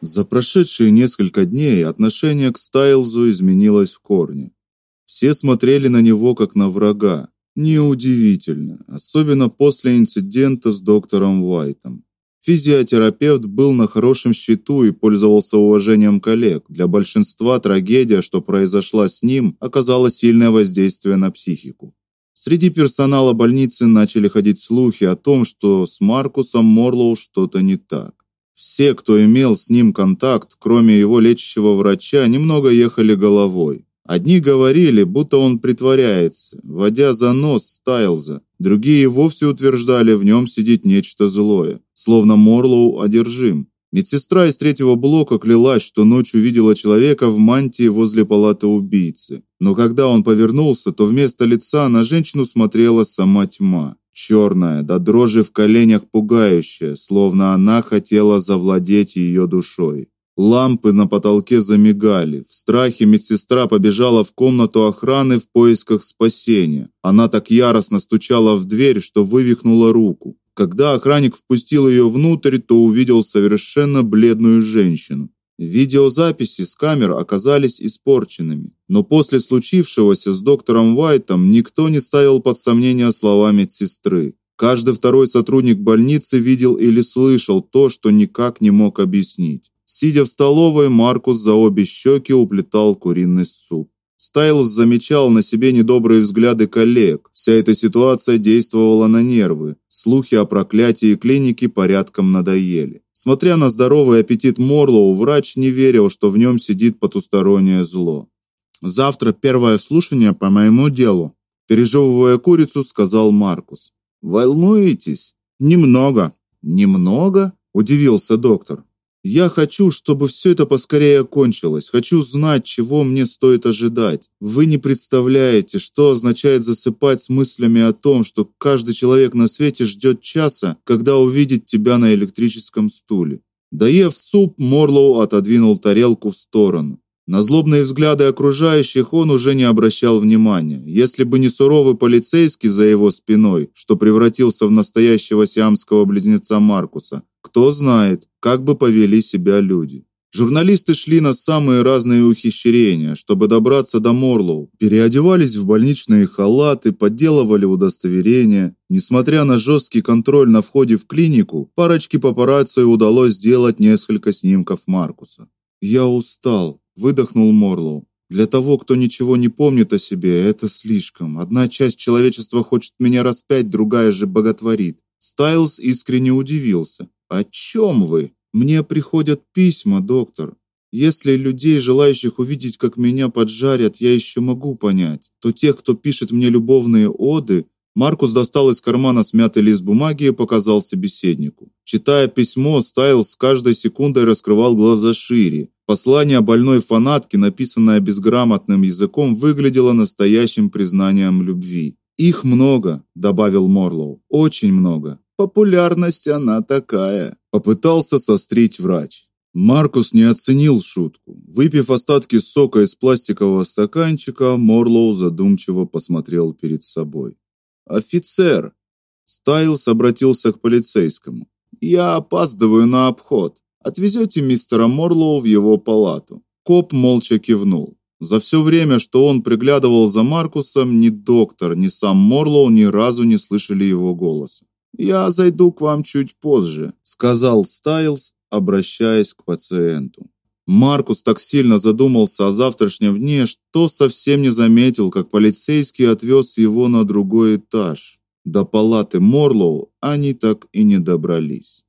За прошедшие несколько дней отношение к Стайлзу изменилось в корне. Все смотрели на него как на врага. Неудивительно, особенно после инцидента с доктором Уайтом. Физиотерапевт был на хорошем счету и пользовался уважением коллег. Для большинства трагедия, что произошла с ним, оказала сильное воздействие на психику. Среди персонала больницы начали ходить слухи о том, что с Маркусом Морлоу что-то не так. Все, кто имел с ним контакт, кроме его лечащего врача, немного ехали головой. Одни говорили, будто он притворяется, водя за нос Стайлза. Другие вовсе утверждали, в нем сидит нечто злое, словно Морлоу одержим. Медсестра из третьего блока клялась, что ночью видела человека в мантии возле палаты убийцы. Но когда он повернулся, то вместо лица на женщину смотрела сама тьма черная, до дрожи в коленях пугающая, словно она хотела завладеть ее душой. Лампы на потолке замигали. В страхе медсестра побежала в комнату охраны в поисках спасения. Она так яростно стучала в дверь, что вывихнула руку. Когда охранник впустил ее внутрь, то увидел совершенно бледную женщину. Видеозаписи с камер оказались испорченными, но после случившегося с доктором Уайтом никто не ставил под сомнение слова медсестры. Каждый второй сотрудник больницы видел или слышал то, что никак не мог объяснить. Сидя в столовой, Маркус за обе щеки уплетал куриный суп. Стайлс замечал на себе недобрые взгляды коллег. Вся эта ситуация действовала на нервы. Слухи о проклятии клиники порядком надоели. Смотря на здоровый аппетит Морлоу, врач не верил, что в нем сидит потустороннее зло. Завтра первое слушание по моему делу, пережевывая курицу, сказал Маркус. Волнуетесь? Немного. Немного? удивился доктор. Я хочу, чтобы все это поскорее кончилось. Хочу знать, чего мне стоит ожидать. Вы не представляете, что означает засыпать с мыслями о том, что каждый человек на свете ждет часа, когда увидит тебя на электрическом стуле. Доев суп, Морлоу отодвинул тарелку в сторону. На злобные взгляды окружающих он уже не обращал внимания. Если бы не суровый полицейский за его спиной, что превратился в настоящего сиамского близнеца Маркуса, кто знает, как бы повели себя люди. Журналисты шли на самые разные ухищрения, чтобы добраться до Морлоу. Переодевались в больничные халаты, подделывали удостоверения. Несмотря на жесткий контроль на входе в клинику, парочке папарацци удалось сделать несколько снимков Маркуса. "Я устал", выдохнул Морлоу. Для того, кто ничего не помнит о себе, это слишком. Одна часть человечества хочет меня распять, другая же боготворит. Стайлс искренне удивился. О чем вы? Мне приходят письма, доктор. Если людей, желающих увидеть, как меня поджарят, я еще могу понять, то тех, кто пишет мне любовные оды, Маркус достал из кармана смятый лист бумаги и показал собеседнику. Читая письмо, Стайлс с каждой секундой раскрывал глаза шире. Послание больной фанатки, написанное безграмотным языком, выглядело настоящим признанием любви. Их много, добавил Морлоу. Очень много. Популярность она такая, попытался сострить врач. Маркус не оценил шутку. Выпив остатки сока из пластикового стаканчика, Морлоу задумчиво посмотрел перед собой. Офицер, Стайлс обратился к полицейскому. Я опаздываю на обход. Отвезете мистера Морлоу в его палату. Коп молча кивнул. За все время, что он приглядывал за Маркусом, ни доктор, ни сам Морлоу ни разу не слышали его голоса. Я зайду к вам чуть позже, сказал Стайлс, обращаясь к пациенту. Маркус так сильно задумался о завтрашнем дне, что совсем не заметил, как полицейский отвез его на другой этаж. До палаты Морлоу они так и не добрались.